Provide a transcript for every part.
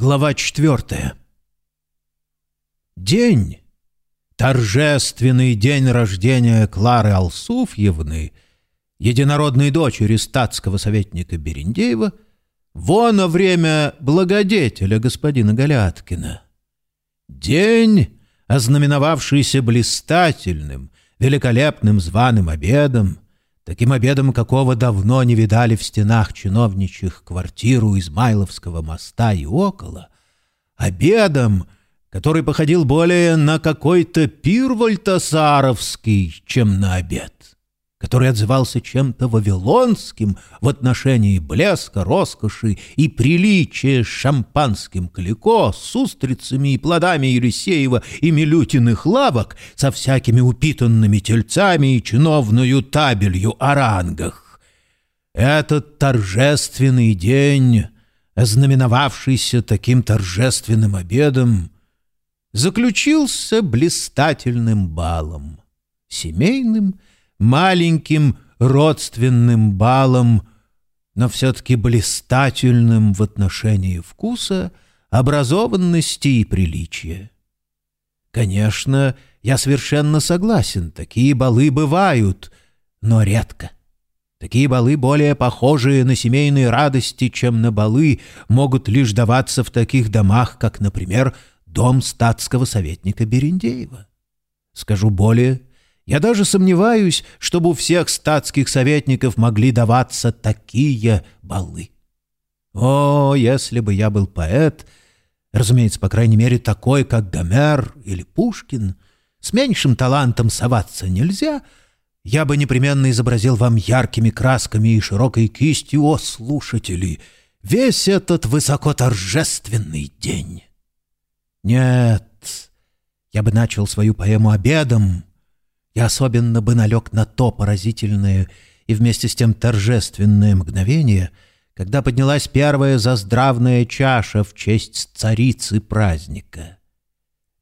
Глава четвертая. День, торжественный день рождения Клары Алсуфьевны, единородной дочери статского советника Берендеева, вон время благодетеля господина Галяткина. День, ознаменовавшийся блистательным, великолепным званым обедом, таким обедом, какого давно не видали в стенах чиновничьих квартир у Измайловского моста и около, обедом, который походил более на какой-то пир вольтасаровский, чем на обед который отзывался чем-то вавилонским в отношении блеска, роскоши и приличия с шампанским клико, с устрицами и плодами Елисеева и Милютиных лавок, со всякими упитанными тельцами и чиновную табелью о рангах. Этот торжественный день, ознаменовавшийся таким торжественным обедом, заключился блистательным балом, семейным маленьким родственным балом, но все-таки блистательным в отношении вкуса, образованности и приличия. Конечно, я совершенно согласен, такие балы бывают, но редко. Такие балы, более похожие на семейные радости, чем на балы, могут лишь даваться в таких домах, как, например, дом статского советника Берендеева. Скажу более, я даже сомневаюсь, чтобы у всех статских советников могли даваться такие балы. О, если бы я был поэт, разумеется, по крайней мере, такой, как Гомер или Пушкин, с меньшим талантом соваться нельзя, я бы непременно изобразил вам яркими красками и широкой кистью, о, слушатели, весь этот высокоторжественный день. Нет, я бы начал свою поэму обедом, я особенно бы налег на то поразительное и вместе с тем торжественное мгновение, когда поднялась первая заздравная чаша в честь царицы праздника.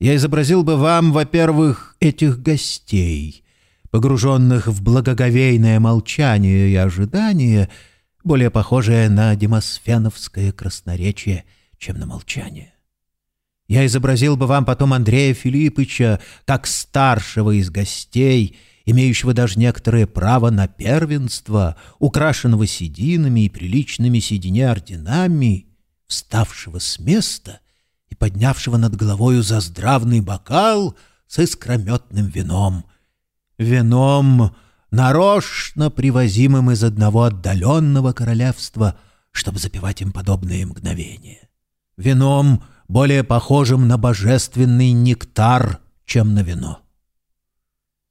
Я изобразил бы вам, во-первых, этих гостей, погруженных в благоговейное молчание и ожидание, более похожее на демосфеновское красноречие, чем на молчание. Я изобразил бы вам потом Андрея Филиппыча как старшего из гостей, имеющего даже некоторое право на первенство, украшенного сединами и приличными седине орденами, вставшего с места и поднявшего над головою заздравный бокал с искрометным вином. Вином, нарочно привозимым из одного отдаленного королевства, чтобы запивать им подобные мгновения. Вином — более похожим на божественный нектар, чем на вино.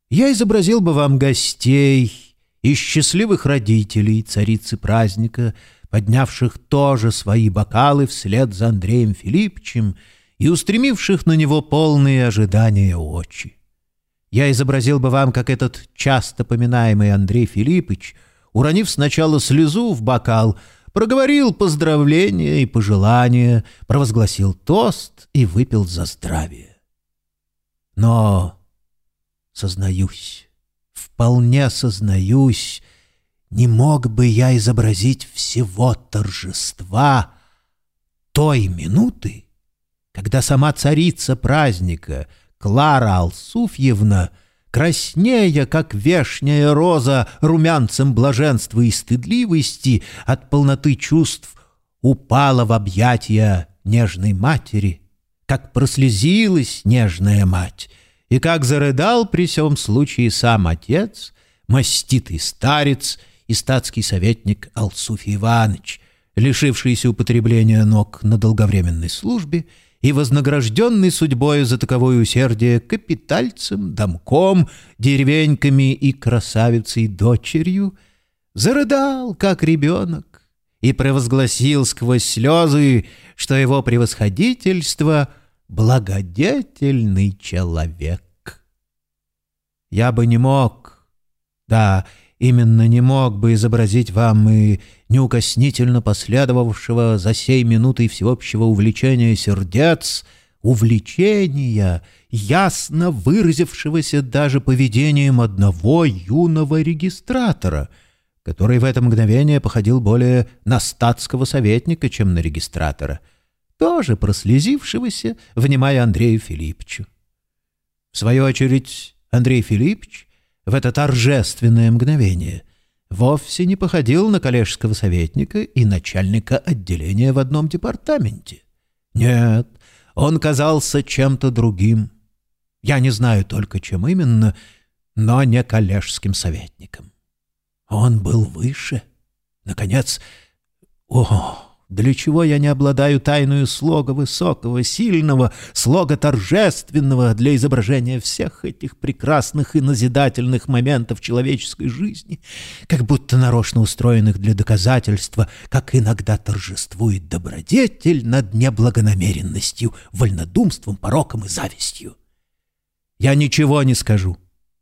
Я изобразил бы вам гостей и счастливых родителей царицы праздника, поднявших тоже свои бокалы вслед за Андреем Филипповичем и устремивших на него полные ожидания очи. Я изобразил бы вам, как этот часто поминаемый Андрей Филиппович, уронив сначала слезу в бокал, проговорил поздравления и пожелания, провозгласил тост и выпил за здравие. Но, сознаюсь, вполне сознаюсь, не мог бы я изобразить всего торжества той минуты, когда сама царица праздника Клара Алсуфьевна — краснея, как вешняя роза, румянцем блаженства и стыдливости от полноты чувств, упала в объятия нежной матери, как прослезилась нежная мать, и как зарыдал при всем случае сам отец, маститый старец и статский советник Алсуфий Иванович, лишившийся употребления ног на долговременной службе и вознагражденный судьбой за таковое усердие капитальцем, домком, деревеньками и красавицей-дочерью, зарыдал, как ребенок, и провозгласил сквозь слезы, что его превосходительство — благодетельный человек. Я бы не мог, да, именно не мог бы изобразить вам и неукоснительно последовавшего за сей минутой всеобщего увлечения сердец, увлечения, ясно выразившегося даже поведением одного юного регистратора, который в это мгновение походил более на статского советника, чем на регистратора. тоже прослезившегося, внимая Андрею Филипповичу. В свою очередь, Андрей Филиппович в это торжественное мгновение вовсе не походил на коллежского советника и начальника отделения в одном департаменте. Нет, он казался чем-то другим. Я не знаю только, чем именно, но не коллежским советником. Он был выше. Наконец, о, для чего я не обладаю тайную слога высокого, сильного, слога торжественного для изображения всех этих прекрасных и назидательных моментов человеческой жизни, как будто нарочно устроенных для доказательства, как иногда торжествует добродетель над неблагонамеренностью, вольнодумством, пороком и завистью. Я ничего не скажу,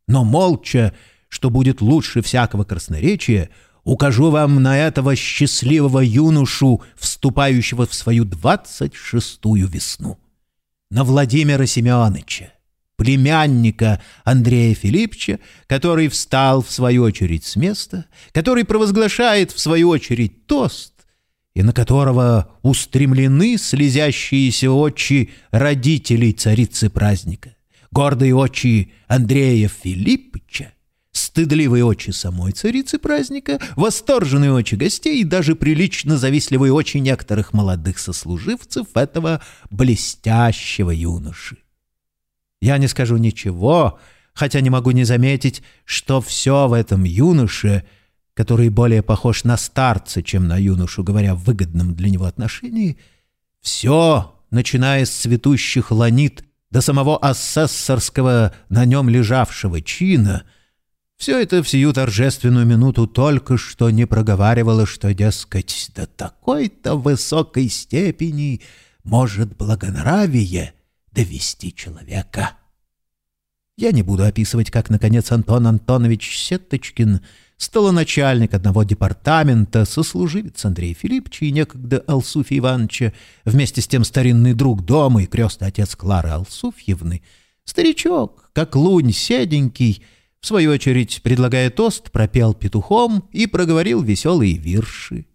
но молча, что будет лучше всякого красноречия, укажу вам на этого счастливого юношу, вступающего в свою двадцать шестую весну. На Владимира Семеновича, племянника Андрея Филипповича, который встал в свою очередь с места, который провозглашает в свою очередь тост, и на которого устремлены слезящиеся очи родителей царицы праздника, гордые очи Андрея Филипповича, стыдливые очи самой царицы праздника, восторженные очи гостей и даже прилично завистливые очи некоторых молодых сослуживцев этого блестящего юноши. Я не скажу ничего, хотя не могу не заметить, что все в этом юноше, который более похож на старца, чем на юношу, говоря в выгодном для него отношении, все, начиная с цветущих ланит до самого асессорского на нем лежавшего чина — все это в сию торжественную минуту только что не проговаривало, что, дескать, до такой-то высокой степени может благонравие довести человека. Я не буду описывать, как, наконец, Антон Антонович Сеточкин, столоначальник одного департамента, сослуживец Андрея Филипповича и некогда Алсуфия Ивановича, вместе с тем старинный друг дома и крестный отец Клары Алсуфьевны, старичок, как лунь седенький, в свою очередь, предлагая тост, пропел петухом и проговорил веселые вирши.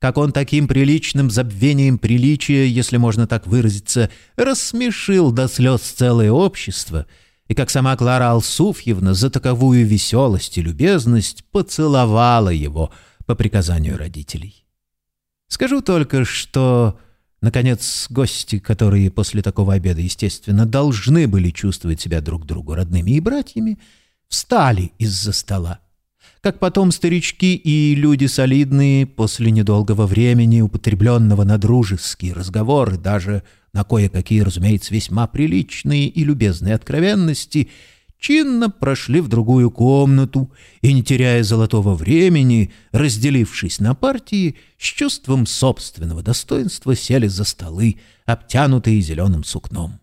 Как он таким приличным забвением приличия, если можно так выразиться, рассмешил до слез целое общество, и как сама Клара Алсуфьевна за таковую веселость и любезность поцеловала его по приказанию родителей. Скажу только, что... Наконец, гости, которые после такого обеда, естественно, должны были чувствовать себя друг другу родными и братьями, встали из-за стола. Как потом старички и люди солидные после недолгого времени, употребленного на дружеские разговоры, даже на кое-какие, разумеется, весьма приличные и любезные откровенности, чинно прошли в другую комнату и, не теряя золотого времени, разделившись на партии, с чувством собственного достоинства сели за столы, обтянутые зеленым сукном.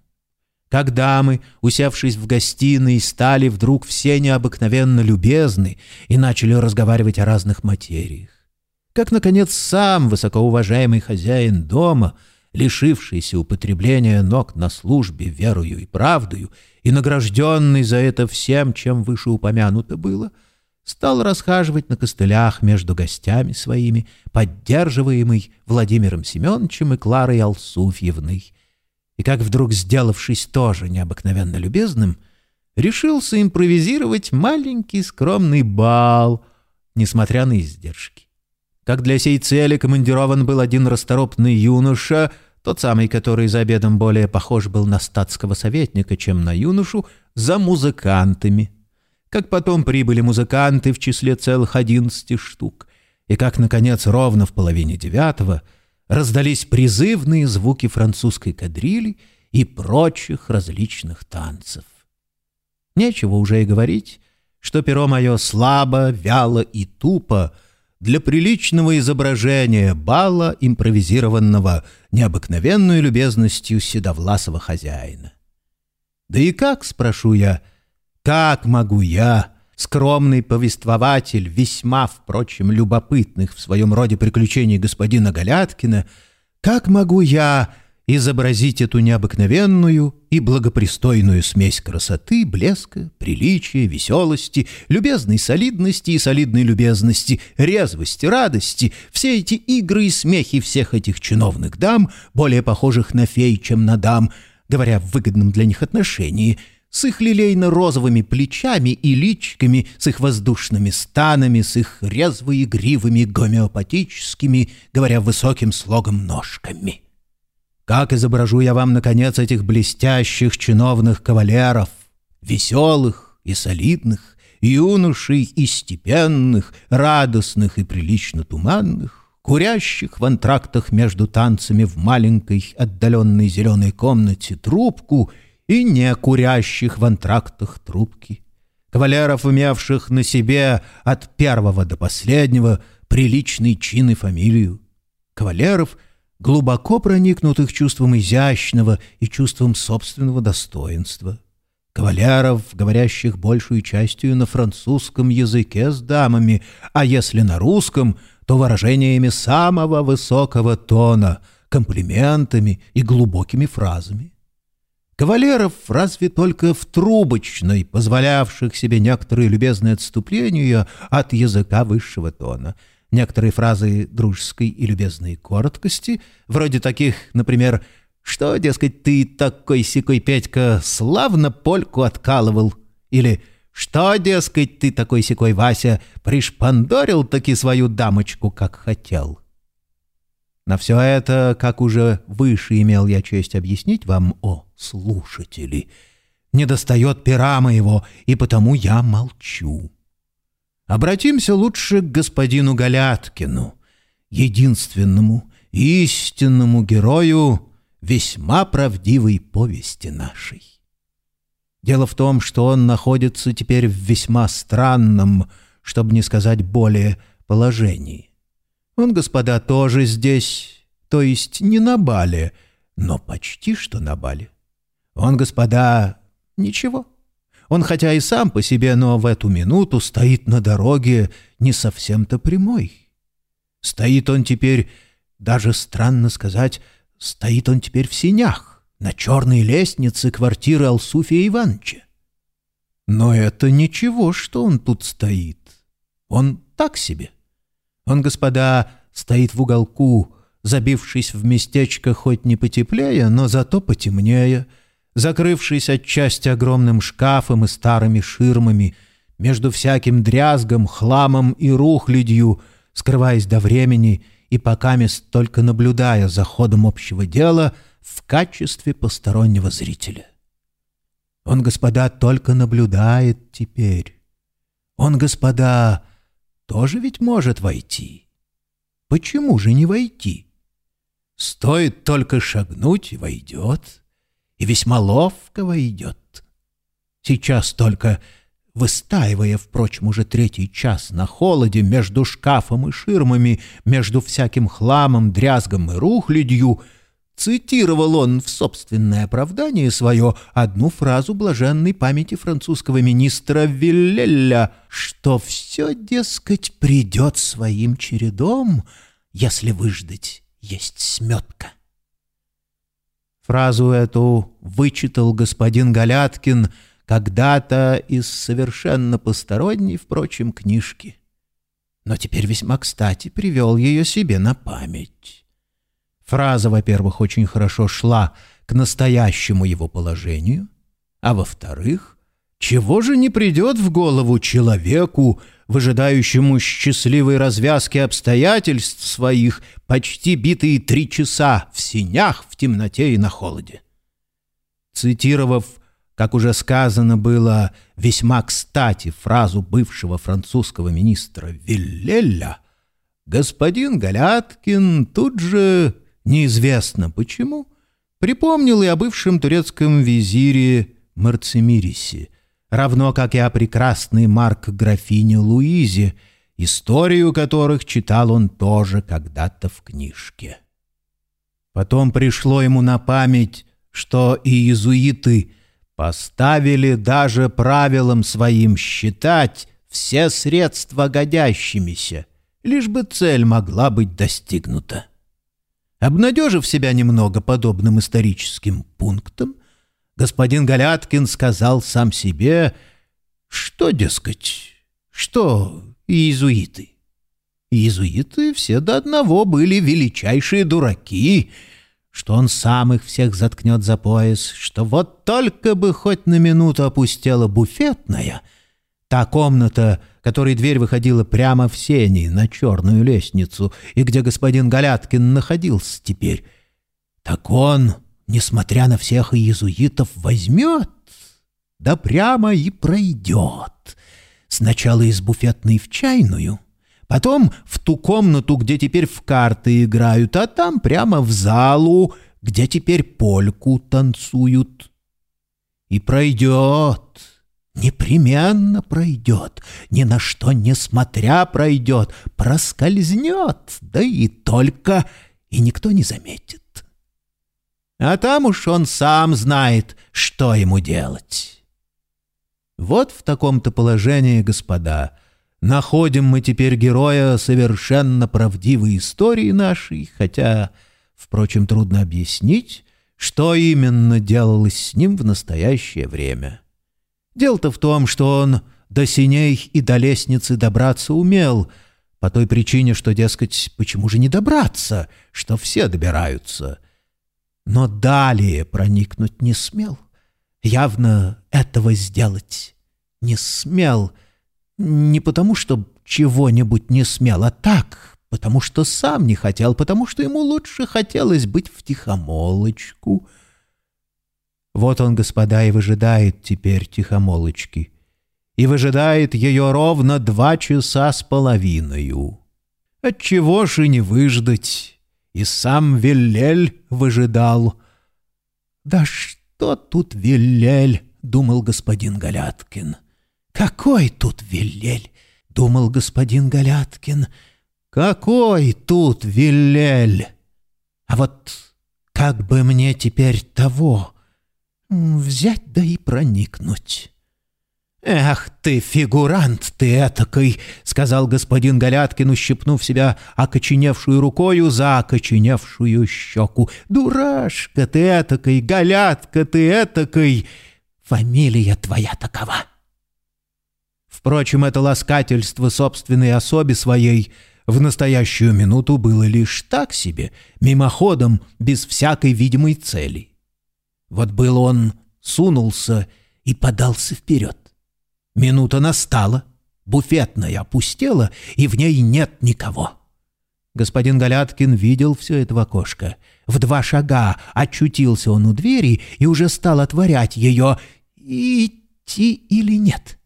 Как дамы, усевшись в гостиной, стали вдруг все необыкновенно любезны и начали разговаривать о разных материях. Как, наконец, сам высокоуважаемый хозяин дома, лишившийся употребления ног на службе верою и правдою и награжденный за это всем, чем вышеупомянуто было, стал расхаживать на костылях между гостями своими, поддерживаемый Владимиром Семеновичем и Кларой Алсуфьевной, и как вдруг, сделавшись тоже необыкновенно любезным, решился импровизировать маленький скромный бал, несмотря на издержки. Как для сей цели командирован был один расторопный юноша, тот самый, который за обедом более похож был на статского советника, чем на юношу, за музыкантами. Как потом прибыли музыканты в числе целых одиннадцати штук, и как, наконец, ровно в половине девятого — раздались призывные звуки французской кадрили и прочих различных танцев. Нечего уже и говорить, что перо мое слабо, вяло и тупо для приличного изображения бала, импровизированного необыкновенной любезностью седовласого хозяина. Да и как, спрошу я, как могу я, скромный повествователь, весьма, впрочем, любопытных в своем роде приключений господина Галяткина, как могу я, изобразить эту необыкновенную и благопристойную смесь красоты, блеска, приличия, веселости, любезной солидности и солидной любезности, резвости, радости, все эти игры и смехи всех этих чиновных дам, более похожих на фей, чем на дам, говоря в выгодном для них отношении, с их лилейно-розовыми плечами и личками, с их воздушными станами, с их резво-игривыми гомеопатическими, говоря высоким слогом, ножками. Как изображу я вам, наконец, этих блестящих чиновных кавалеров, веселых и солидных, юношей и степенных, радостных и прилично туманных, курящих в антрактах между танцами в маленькой отдаленной зеленой комнате трубку и не курящих в антрактах трубки, кавалеров, имевших на себе от первого до последнего приличный чин и фамилию, кавалеров — глубоко проникнутых чувством изящного и чувством собственного достоинства, кавалеров, говорящих большую частью на французском языке с дамами, а если на русском, то выражениями самого высокого тона, комплиментами и глубокими фразами. Кавалеров разве только в трубочной, позволявших себе некоторые любезные отступления от языка высшего тона — Некоторые фразы дружеской и любезной короткости, вроде таких, например, «Что, дескать, ты такой-сякой, Петька, славно польку откалывал?» или «Что, дескать, ты такой-сякой, Вася, пришпандорил таки свою дамочку, как хотел?» На все это, как уже выше имел я честь объяснить вам, о слушатели, недостает пера моего, и потому я молчу. Обратимся лучше к господину Галяткину, единственному истинному герою весьма правдивой повести нашей. Дело в том, что он находится теперь в весьма странном, чтобы не сказать более, положении. Он, господа, тоже здесь, то есть не на бале, но почти что на бале. Он, господа, ничего. Он хотя и сам по себе, но в эту минуту стоит на дороге не совсем-то прямой. Стоит он теперь, даже странно сказать, стоит он теперь в синях, на черной лестнице квартиры Алсуфия Ивановича. Но это ничего, что он тут стоит. Он так себе. Он, господа, стоит в уголку, забившись в местечко хоть не потеплее, но зато потемнее — закрывшись отчасти огромным шкафом и старыми ширмами, между всяким дрязгом, хламом и рухлядью, скрываясь до времени и покамест только наблюдая за ходом общего дела в качестве постороннего зрителя. Он, господа, только наблюдает теперь. Он, господа, тоже ведь может войти. Почему же не войти? Стоит только шагнуть войдет — и весьма ловкого идет. Сейчас только, выстаивая, впрочем, уже третий час на холоде между шкафом и ширмами, между всяким хламом, дрязгом и рухлядью, цитировал он в собственное оправдание свое одну фразу блаженной памяти французского министра Виллеля, что все, дескать, придет своим чередом, если выждать есть сметка. Фразу эту вычитал господин Галяткин когда-то из совершенно посторонней, впрочем, книжки. Но теперь весьма кстати привел ее себе на память. Фраза, во-первых, очень хорошо шла к настоящему его положению, а во-вторых, чего же не придет в голову человеку, выжидающему счастливой развязки обстоятельств своих почти битые три часа в синях, в темноте и на холоде. Цитировав, как уже сказано было, весьма кстати фразу бывшего французского министра Виллеля, господин Галяткин тут же, неизвестно почему, припомнил и о бывшем турецком визире Марцемирисе, равно как и о прекрасной Марк графине Луизе, историю которых читал он тоже когда-то в книжке. Потом пришло ему на память, что и иезуиты поставили даже правилам своим считать все средства годящимися, лишь бы цель могла быть достигнута. Обнадежив себя немного подобным историческим пунктом, господин Галяткин сказал сам себе, что, дескать, что иезуиты. Иезуиты все до одного были величайшие дураки, что он сам их всех заткнет за пояс, что вот только бы хоть на минуту опустела буфетная, та комната, которой дверь выходила прямо в сени на черную лестницу, и где господин Галяткин находился теперь, так он, несмотря на всех иезуитов, возьмет, да прямо и пройдет. Сначала из буфетной в чайную, потом в ту комнату, где теперь в карты играют, а там прямо в залу, где теперь польку танцуют. И пройдет, непременно пройдет, ни на что не смотря пройдет, проскользнет, да и только, и никто не заметит. А там уж он сам знает, что ему делать. Вот в таком-то положении, господа, находим мы теперь героя совершенно правдивой истории нашей, хотя, впрочем, трудно объяснить, что именно делалось с ним в настоящее время. Дело-то в том, что он до синей и до лестницы добраться умел, по той причине, что, дескать, почему же не добраться, что все добираются. Но далее проникнуть не смел. Явно этого сделать не смел. Не потому, что чего-нибудь не смел, а так, потому что сам не хотел, потому что ему лучше хотелось быть в тихомолочку — вот он, господа, и выжидает теперь тихомолочки. И выжидает ее ровно два часа с половиною. Отчего же не выждать? И сам Виллель выжидал. «Да что тут Виллель?» — думал господин Галяткин. «Какой тут Виллель?» — думал господин Галяткин. «Какой тут Виллель?» А вот как бы мне теперь того взять да и проникнуть. «Эх ты, фигурант ты этакой!» — сказал господин Галяткин, ущипнув себя окоченевшую рукою за окоченевшую щеку. «Дурашка ты этакой, Галятка ты этакой! Фамилия твоя такова!» Впрочем, это ласкательство собственной особе своей в настоящую минуту было лишь так себе, мимоходом, без всякой видимой цели. Вот был он сунулся и подался вперед. Минута настала, буфетная опустела, и в ней нет никого. Господин Галяткин видел все это в окошко. В два шага очутился он у двери и уже стал отворять ее. Идти или нет?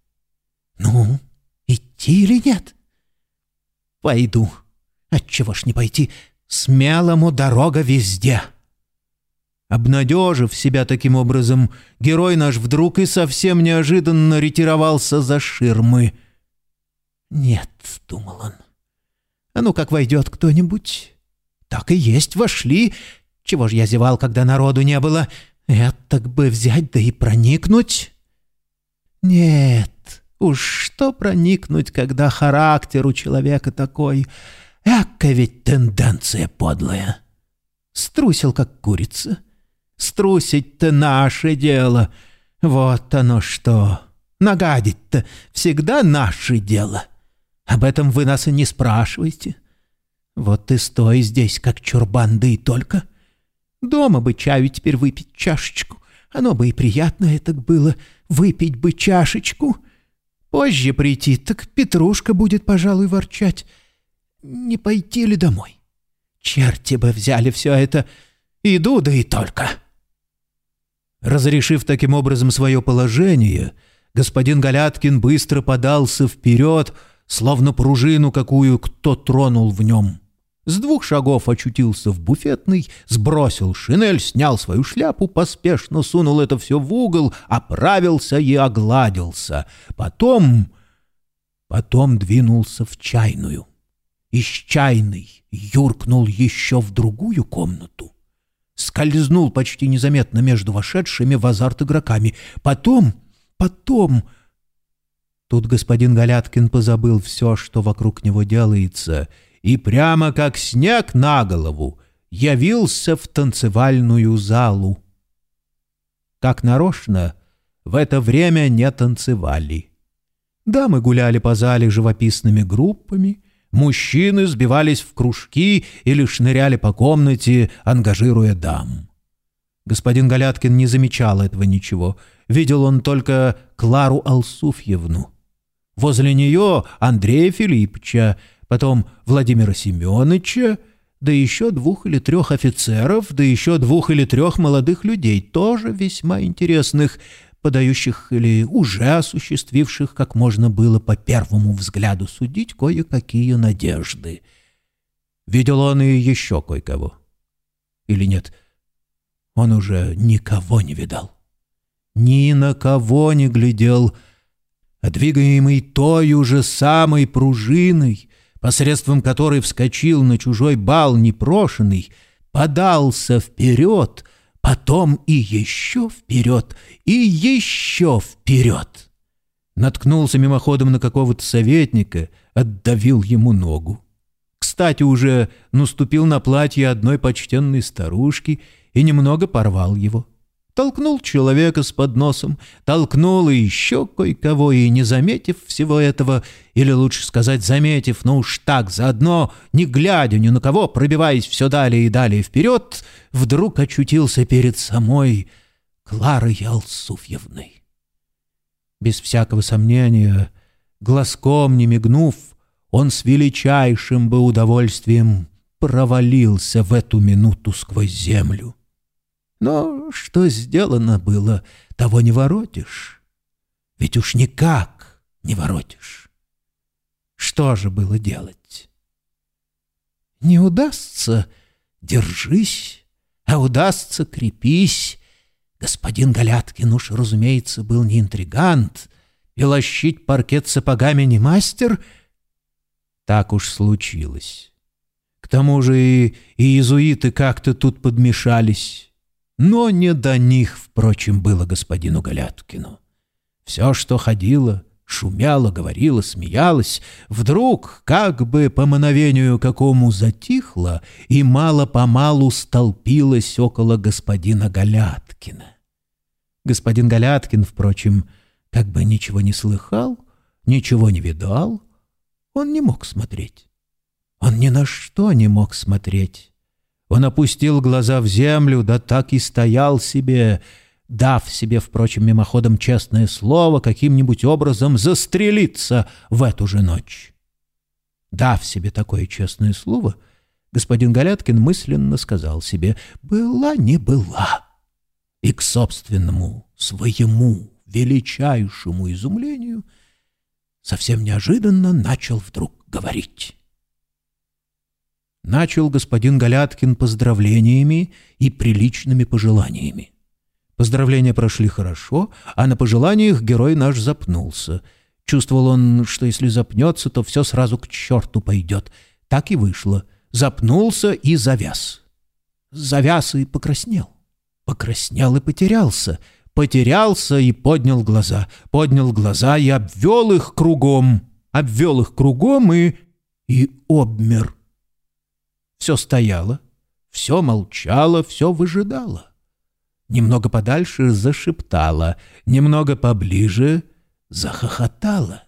Ну, идти или нет? Пойду. Отчего ж не пойти? Смелому дорога везде. Обнадежив себя таким образом, герой наш вдруг и совсем неожиданно ретировался за ширмы. «Нет», — думал он, — «а ну как войдет кто-нибудь?» «Так и есть, вошли. Чего ж я зевал, когда народу не было? Этак бы взять да и проникнуть?» «Нет, уж что проникнуть, когда характер у человека такой? Эка ведь тенденция подлая!» Струсил, как курица. Струсить-то наше дело. Вот оно что. Нагадить-то всегда наше дело. Об этом вы нас и не спрашиваете. Вот ты стой здесь, как чурбан, да и только. Дома бы чаю теперь выпить чашечку. Оно бы и приятно это было, выпить бы чашечку. Позже прийти, так Петрушка будет, пожалуй, ворчать. Не пойти ли домой? Черти бы взяли все это. Иду, да и только». Разрешив таким образом свое положение, господин Галяткин быстро подался вперед, словно пружину, какую кто тронул в нем. С двух шагов очутился в буфетной, сбросил шинель, снял свою шляпу, поспешно сунул это все в угол, оправился и огладился. Потом... потом двинулся в чайную. Из чайной юркнул еще в другую комнату скользнул почти незаметно между вошедшими в азарт игроками. Потом, потом... Тут господин Галяткин позабыл все, что вокруг него делается, и прямо как снег на голову явился в танцевальную залу. Как нарочно, в это время не танцевали. Дамы гуляли по зале живописными группами, мужчины сбивались в кружки или шныряли по комнате, ангажируя дам. Господин Галяткин не замечал этого ничего. Видел он только Клару Алсуфьевну. Возле нее Андрея Филипповича, потом Владимира Семеновича, да еще двух или трех офицеров, да еще двух или трех молодых людей, тоже весьма интересных, подающих или уже осуществивших, как можно было по первому взгляду судить, кое-какие надежды. Видел он и еще кое-кого. Или нет, он уже никого не видал. Ни на кого не глядел, а двигаемый той же самой пружиной, посредством которой вскочил на чужой бал непрошенный, подался вперед, потом и еще вперед, и еще вперед. Наткнулся мимоходом на какого-то советника, отдавил ему ногу. Кстати, уже наступил на платье одной почтенной старушки и немного порвал его. Толкнул человека с подносом, толкнул и еще кое-кого, и, не заметив всего этого, или лучше сказать, заметив, но уж так, заодно, не глядя ни на кого, пробиваясь все далее и далее вперед, вдруг очутился перед самой Кларой Алсуфьевной. Без всякого сомнения, глазком не мигнув, он с величайшим бы удовольствием провалился в эту минуту сквозь землю. Но что сделано было, того не воротишь. Ведь уж никак не воротишь. Что же было делать? Не удастся — держись, а удастся — крепись. Господин Галяткин уж, разумеется, был не интригант, и лощить паркет сапогами не мастер. Так уж случилось. К тому же и, и иезуиты как-то тут подмешались. Но не до них, впрочем, было господину Галяткину. Все, что ходило, шумело, говорило, смеялось, вдруг, как бы по мановению какому затихло и мало-помалу столпилось около господина Галяткина. Господин Галяткин, впрочем, как бы ничего не слыхал, ничего не видал, он не мог смотреть. Он ни на что не мог смотреть. Он опустил глаза в землю, да так и стоял себе, дав себе, впрочем, мимоходом честное слово, каким-нибудь образом застрелиться в эту же ночь. Дав себе такое честное слово, господин Галяткин мысленно сказал себе «была не была» и к собственному, своему величайшему изумлению совсем неожиданно начал вдруг говорить начал господин Галяткин поздравлениями и приличными пожеланиями. Поздравления прошли хорошо, а на пожеланиях герой наш запнулся. Чувствовал он, что если запнется, то все сразу к черту пойдет. Так и вышло. Запнулся и завяз. Завяз и покраснел. Покраснел и потерялся. Потерялся и поднял глаза. Поднял глаза и обвел их кругом. Обвел их кругом и... и обмер. Все стояло, все молчало, все выжидало. Немного подальше зашептала, немного поближе захохотала.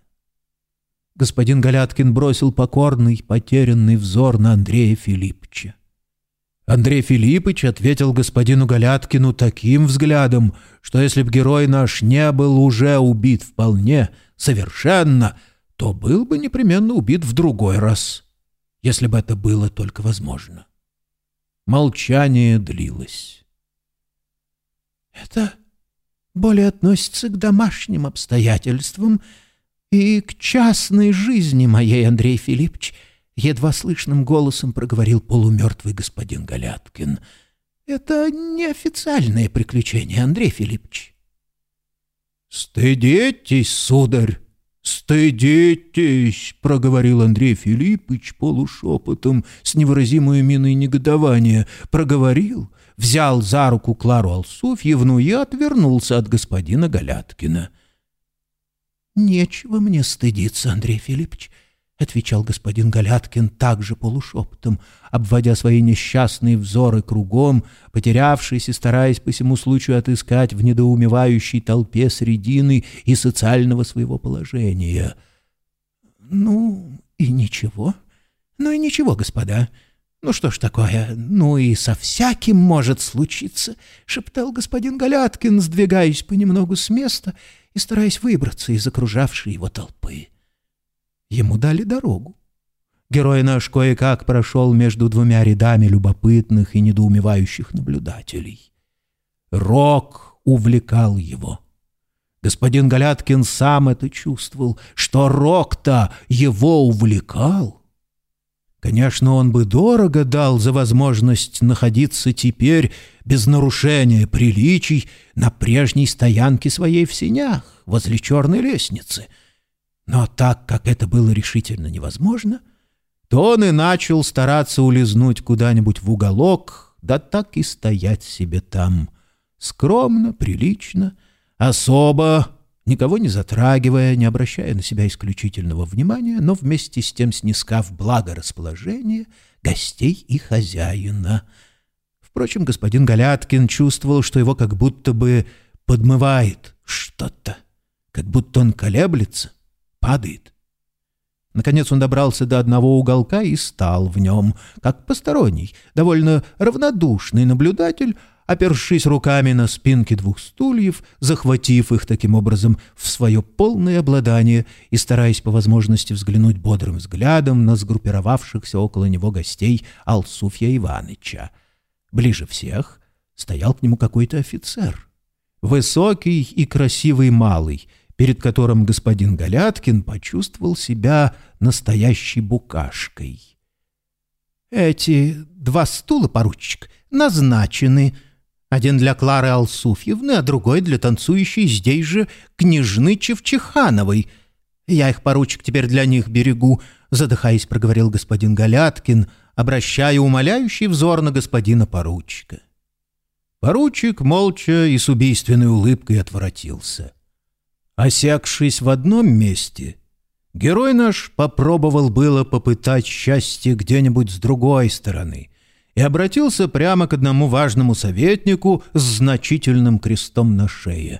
Господин Галяткин бросил покорный, потерянный взор на Андрея Филипповича. Андрей Филиппович ответил господину Галяткину таким взглядом, что если б герой наш не был уже убит вполне, совершенно, то был бы непременно убит в другой раз если бы это было только возможно. Молчание длилось. «Это более относится к домашним обстоятельствам и к частной жизни моей, Андрей Филиппович», едва слышным голосом проговорил полумертвый господин Галяткин. «Это неофициальное приключение, Андрей Филиппович». «Стыдитесь, сударь!» «Стыдитесь!» — проговорил Андрей Филиппович полушепотом с невыразимой миной негодования. Проговорил, взял за руку Клару Алсуфьевну и отвернулся от господина Галяткина. «Нечего мне стыдиться, Андрей Филиппович. Отвечал господин Галяткин также полушепотом, обводя свои несчастные взоры кругом, потерявшись и стараясь по всему случаю отыскать в недоумевающей толпе средины и социального своего положения. «Ну, и ничего. Ну и ничего, господа. Ну что ж такое? Ну и со всяким может случиться», — шептал господин Галяткин, сдвигаясь понемногу с места и стараясь выбраться из окружавшей его толпы. Ему дали дорогу. Герой наш кое-как прошел между двумя рядами любопытных и недоумевающих наблюдателей. Рок увлекал его. Господин Галяткин сам это чувствовал, что рок-то его увлекал. Конечно, он бы дорого дал за возможность находиться теперь без нарушения приличий на прежней стоянке своей в сенях возле черной лестницы — но так как это было решительно невозможно, то он и начал стараться улизнуть куда-нибудь в уголок, да так и стоять себе там, скромно, прилично, особо, никого не затрагивая, не обращая на себя исключительного внимания, но вместе с тем снискав благорасположение гостей и хозяина. Впрочем, господин Галяткин чувствовал, что его как будто бы подмывает что-то, как будто он колеблется, падает. Наконец он добрался до одного уголка и стал в нем, как посторонний, довольно равнодушный наблюдатель, опершись руками на спинки двух стульев, захватив их таким образом в свое полное обладание и стараясь по возможности взглянуть бодрым взглядом на сгруппировавшихся около него гостей Алсуфья Иваныча. Ближе всех стоял к нему какой-то офицер. Высокий и красивый малый — перед которым господин Галяткин почувствовал себя настоящей букашкой. «Эти два стула, поручик, назначены. Один для Клары Алсуфьевны, а другой для танцующей здесь же княжны Чевчихановой. Я их, поручик, теперь для них берегу», — задыхаясь, проговорил господин Галяткин, обращая умоляющий взор на господина поручика. Поручик молча и с убийственной улыбкой отворотился. Осякшись в одном месте, герой наш попробовал было попытать счастье где-нибудь с другой стороны и обратился прямо к одному важному советнику с значительным крестом на шее.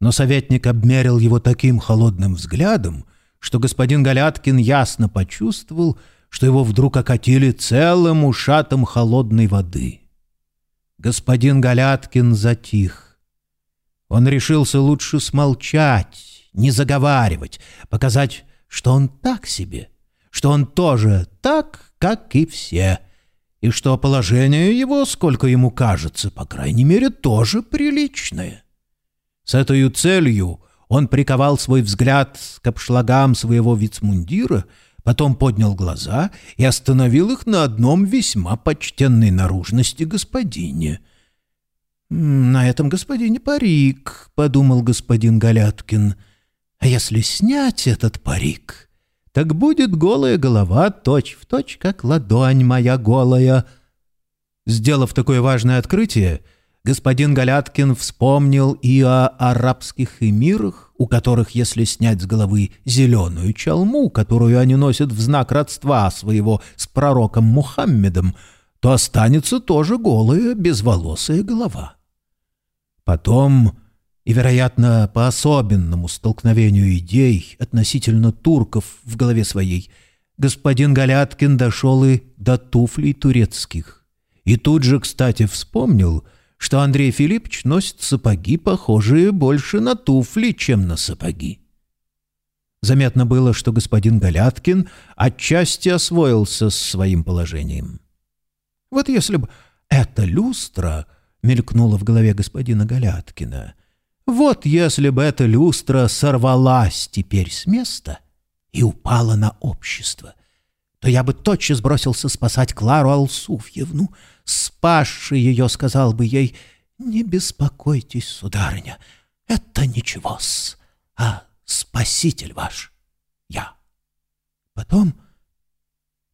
Но советник обмерил его таким холодным взглядом, что господин Галяткин ясно почувствовал, что его вдруг окатили целым ушатом холодной воды. Господин Галяткин затих. Он решился лучше смолчать, не заговаривать, показать, что он так себе, что он тоже так, как и все, и что положение его, сколько ему кажется, по крайней мере, тоже приличное. С этой целью он приковал свой взгляд к обшлагам своего вицмундира, потом поднял глаза и остановил их на одном весьма почтенной наружности господине — «На этом господине парик», — подумал господин Галяткин. «А если снять этот парик, так будет голая голова точь-в-точь, точь, как ладонь моя голая». Сделав такое важное открытие, господин Галяткин вспомнил и о арабских эмирах, у которых, если снять с головы зеленую чалму, которую они носят в знак родства своего с пророком Мухаммедом, то останется тоже голая, безволосая голова. Потом, и, вероятно, по особенному столкновению идей относительно турков в голове своей, господин Галяткин дошел и до туфлей турецких. И тут же, кстати, вспомнил, что Андрей Филиппович носит сапоги, похожие больше на туфли, чем на сапоги. Заметно было, что господин Галяткин отчасти освоился с своим положением. Вот если бы эта люстра мелькнуло в голове господина Галяткина. Вот если бы эта люстра сорвалась теперь с места и упала на общество, то я бы тотчас бросился спасать Клару Алсуфьевну. Спасший ее сказал бы ей, «Не беспокойтесь, сударыня, это ничего-с, а спаситель ваш — я». Потом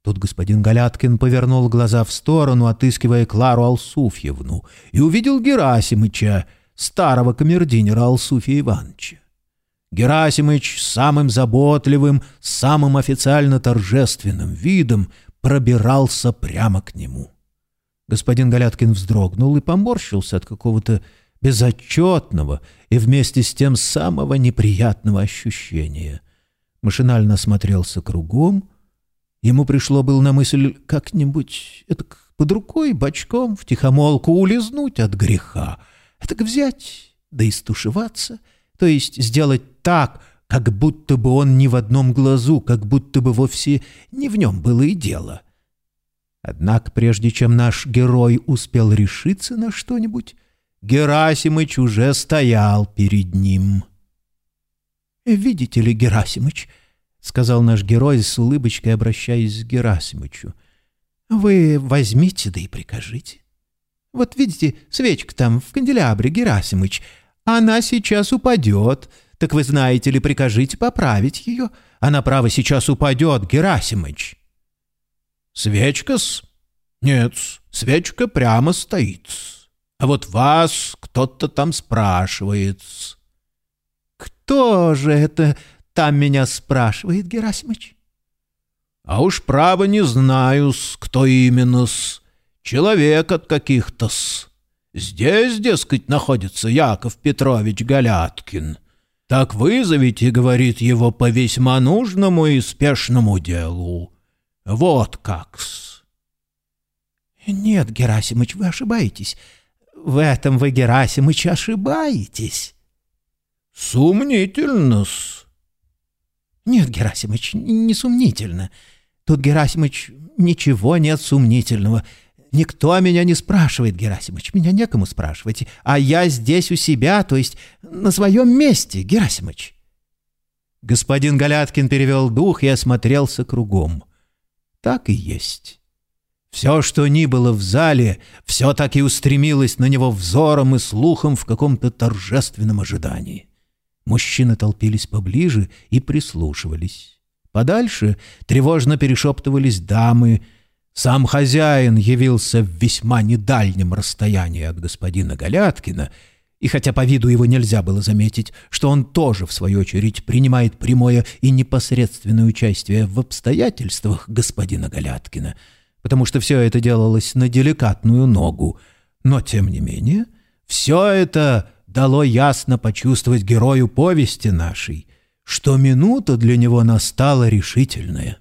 Тут господин Галяткин повернул глаза в сторону, отыскивая Клару Алсуфьевну, и увидел Герасимыча, старого камердинера Алсуфия Ивановича. Герасимыч самым заботливым, самым официально торжественным видом пробирался прямо к нему. Господин Галяткин вздрогнул и поморщился от какого-то безотчетного и вместе с тем самого неприятного ощущения. Машинально осмотрелся кругом. Ему пришло было на мысль как-нибудь это под рукой, бочком, в тихомолку улизнуть от греха. Это взять, да и стушеваться, то есть сделать так, как будто бы он ни в одном глазу, как будто бы вовсе не в нем было и дело. Однако, прежде чем наш герой успел решиться на что-нибудь, Герасимыч уже стоял перед ним. «Видите ли, Герасимыч», — сказал наш герой с улыбочкой, обращаясь к Герасимычу, — «вы возьмите да и прикажите. Вот видите, свечка там в канделябре, Герасимыч, она сейчас упадет. Так вы знаете ли, прикажите поправить ее. Она, право, сейчас упадет, Герасимыч». «Свечка-с? Нет, свечка прямо стоит. А вот вас кто-то там спрашивает. «Кто же это там меня спрашивает, Герасимыч?» «А уж право не знаю-с, кто именно-с. Человек от каких-то-с. Здесь, дескать, находится Яков Петрович Галяткин. Так вызовите, — говорит его, — по весьма нужному и спешному делу. Вот как-с». «Нет, Герасимыч, вы ошибаетесь. В этом вы, Герасимыч, ошибаетесь. Сумнительно-с. Нет, Герасимыч, не сумнительно. Тут, Герасимыч, ничего нет сумнительного. Никто меня не спрашивает, Герасимыч, меня некому спрашивать. А я здесь у себя, то есть на своем месте, Герасимыч. Господин Галяткин перевел дух и осмотрелся кругом. Так и есть. Все, что ни было в зале, все так и устремилось на него взором и слухом в каком-то торжественном ожидании. Мужчины толпились поближе и прислушивались. Подальше тревожно перешептывались дамы. Сам хозяин явился в весьма недальнем расстоянии от господина Галяткина, и хотя по виду его нельзя было заметить, что он тоже, в свою очередь, принимает прямое и непосредственное участие в обстоятельствах господина Галяткина — потому что все это делалось на деликатную ногу. Но, тем не менее, все это дало ясно почувствовать герою повести нашей, что минута для него настала решительная.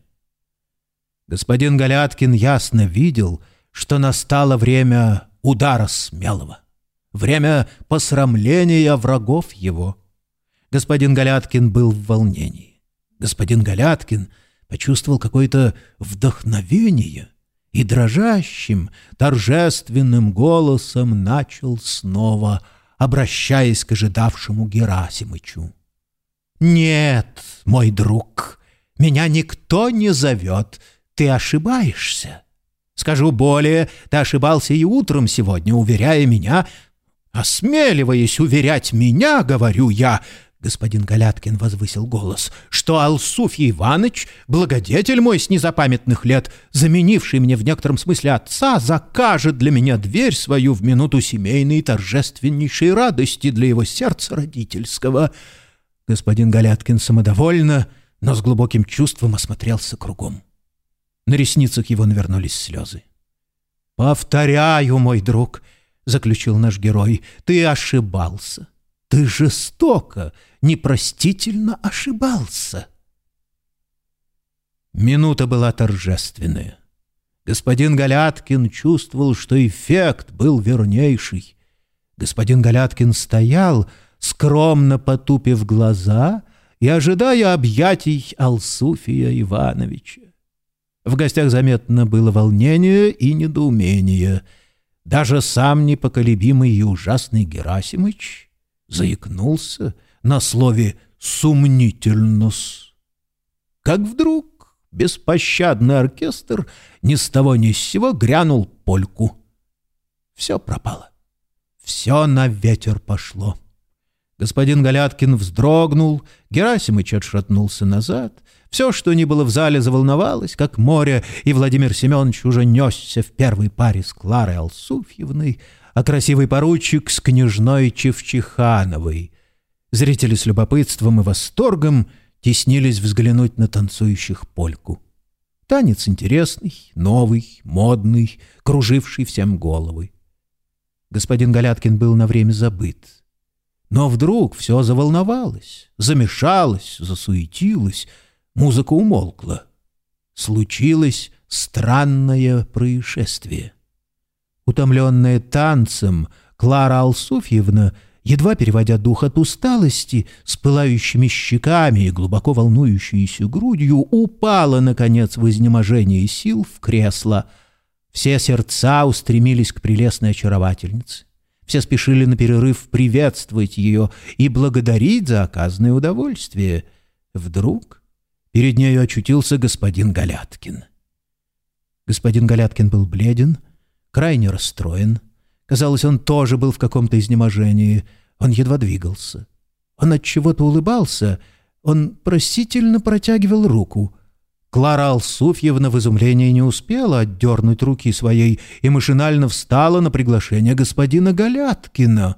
Господин Галяткин ясно видел, что настало время удара смелого, время посрамления врагов его. Господин Галяткин был в волнении. Господин Галяткин почувствовал какое-то вдохновение — и дрожащим, торжественным голосом начал снова, обращаясь к ожидавшему Герасимычу. «Нет, мой друг, меня никто не зовет, ты ошибаешься. Скажу более, ты ошибался и утром сегодня, уверяя меня, осмеливаясь уверять меня, говорю я, господин Галяткин возвысил голос, что Алсуфий Иваныч, благодетель мой с незапамятных лет, заменивший мне в некотором смысле отца, закажет для меня дверь свою в минуту семейной и торжественнейшей радости для его сердца родительского. Господин Галяткин самодовольно, но с глубоким чувством осмотрелся кругом. На ресницах его навернулись слезы. «Повторяю, мой друг», — заключил наш герой, — «ты ошибался». Ты жестоко, непростительно ошибался. Минута была торжественная. Господин Галяткин чувствовал, что эффект был вернейший. Господин Галяткин стоял, скромно потупив глаза и ожидая объятий Алсуфия Ивановича. В гостях заметно было волнение и недоумение. Даже сам непоколебимый и ужасный Герасимыч заикнулся на слове «сумнительнос». Как вдруг беспощадный оркестр ни с того ни с сего грянул польку. Все пропало. Все на ветер пошло. Господин Галяткин вздрогнул, Герасимыч отшатнулся назад. Все, что ни было в зале, заволновалось, как море, и Владимир Семенович уже несся в первой паре с Кларой Алсуфьевной, а красивый поручик с княжной Чевчихановой. Зрители с любопытством и восторгом теснились взглянуть на танцующих польку. Танец интересный, новый, модный, круживший всем головы. Господин Галяткин был на время забыт. Но вдруг все заволновалось, замешалось, засуетилось, музыка умолкла. Случилось странное происшествие. Утомленная танцем, Клара Алсуфьевна, едва переводя дух от усталости, с пылающими щеками и глубоко волнующейся грудью, упала, наконец, в изнеможении сил в кресло. Все сердца устремились к прелестной очаровательнице. Все спешили на перерыв приветствовать ее и благодарить за оказанное удовольствие. Вдруг перед нею очутился господин Галяткин. Господин Галяткин был бледен, крайне расстроен. Казалось, он тоже был в каком-то изнеможении. Он едва двигался. Он от чего-то улыбался. Он просительно протягивал руку. Клара Алсуфьевна в изумлении не успела отдернуть руки своей и машинально встала на приглашение господина Галяткина.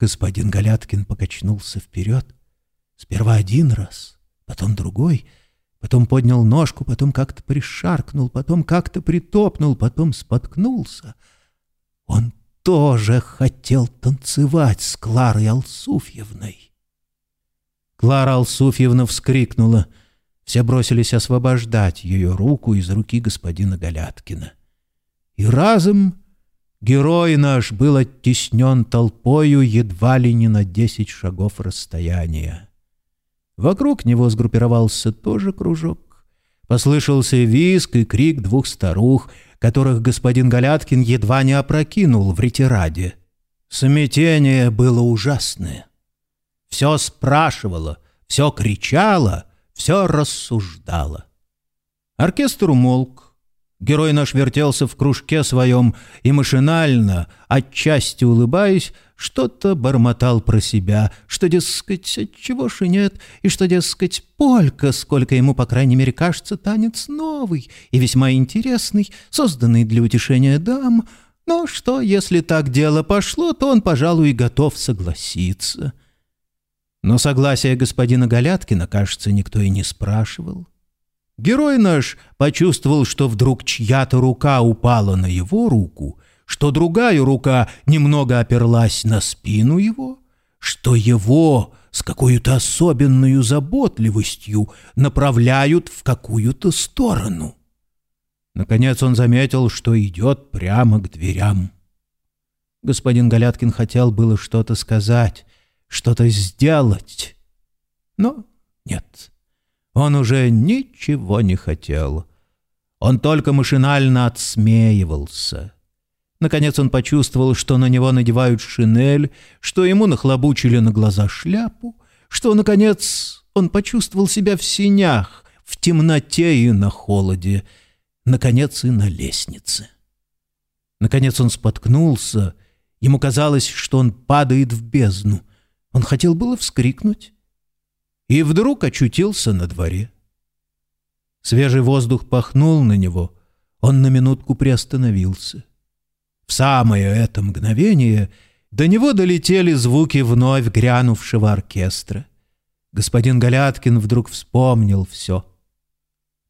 Господин Галяткин покачнулся вперед. Сперва один раз, потом другой, потом поднял ножку, потом как-то пришаркнул, потом как-то притопнул, потом споткнулся. Он тоже хотел танцевать с Кларой Алсуфьевной. Клара Алсуфьевна вскрикнула — все бросились освобождать ее руку из руки господина Галяткина. И разом герой наш был оттеснен толпою едва ли не на десять шагов расстояния. Вокруг него сгруппировался тоже кружок. Послышался визг и крик двух старух, которых господин Галяткин едва не опрокинул в ретираде. Смятение было ужасное. Все спрашивало, все кричало — все рассуждало. Оркестр умолк. Герой наш вертелся в кружке своем и машинально, отчасти улыбаясь, что-то бормотал про себя, что, дескать, отчего ж и нет, и что, дескать, полька, сколько ему, по крайней мере, кажется, танец новый и весьма интересный, созданный для утешения дам, но что, если так дело пошло, то он, пожалуй, готов согласиться. Но согласия господина Галяткина, кажется, никто и не спрашивал. Герой наш почувствовал, что вдруг чья-то рука упала на его руку, что другая рука немного оперлась на спину его, что его с какой-то особенной заботливостью направляют в какую-то сторону. Наконец он заметил, что идет прямо к дверям. Господин Галяткин хотел было что-то сказать, что-то сделать. Но нет, он уже ничего не хотел. Он только машинально отсмеивался. Наконец он почувствовал, что на него надевают шинель, что ему нахлобучили на глаза шляпу, что, наконец, он почувствовал себя в синях, в темноте и на холоде, наконец, и на лестнице. Наконец он споткнулся, ему казалось, что он падает в бездну — он хотел было вскрикнуть. И вдруг очутился на дворе. Свежий воздух пахнул на него. Он на минутку приостановился. В самое это мгновение до него долетели звуки вновь грянувшего оркестра. Господин Галяткин вдруг вспомнил все.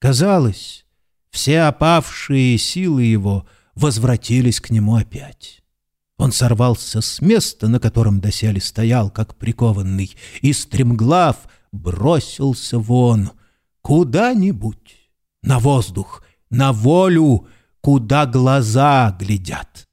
Казалось, все опавшие силы его возвратились к нему опять. Он сорвался с места, на котором доселе стоял, как прикованный, и, стремглав, бросился вон, куда-нибудь, на воздух, на волю, куда глаза глядят.